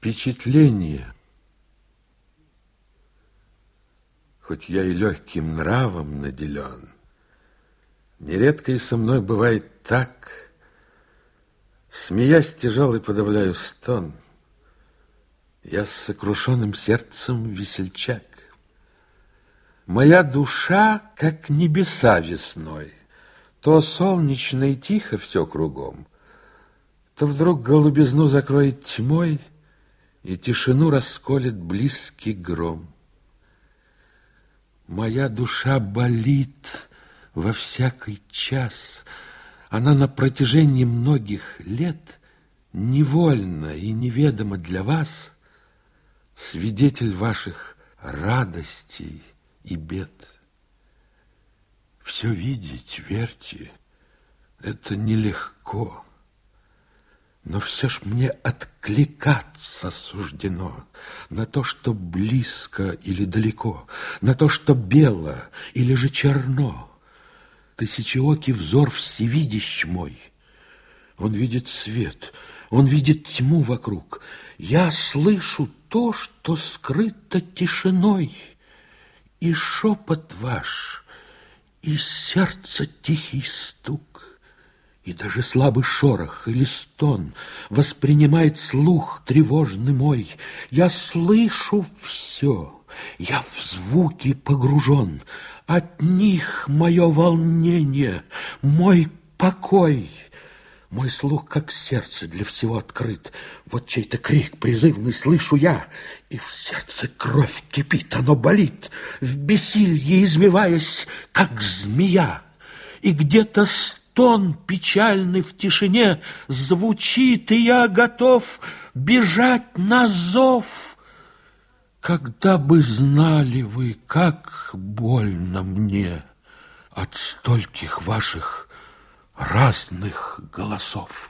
впечатление. Хоть я и легким нравом наделен, Нередко и со мной бывает так, Смеясь тяжелый подавляю стон, Я с сокрушенным сердцем весельчак. Моя душа, как небеса весной, То солнечно и тихо все кругом, То вдруг голубизну закроет тьмой, И тишину расколет близкий гром. Моя душа болит во всякий час, Она на протяжении многих лет Невольно и неведомо для вас Свидетель ваших радостей и бед. Все видеть, верьте, это нелегко. Но все ж мне откликаться суждено На то, что близко или далеко, На то, что бело или же черно. Тысячеокий взор всевидящ мой. Он видит свет, он видит тьму вокруг. Я слышу то, что скрыто тишиной и шепот ваш, и сердце тихий стук, и даже слабый шорох или стон воспринимает слух тревожный мой. Я слышу все, я в звуки погружен, от них мое волнение, мой покой — мой слух, как сердце, для всего открыт. Вот чей-то крик призывный слышу я, и в сердце кровь кипит, оно болит, в бессилье извиваясь, как змея. И где-то стон печальный в тишине звучит, и я готов бежать на зов. Когда бы знали вы, как больно мне от стольких ваших разных голосов.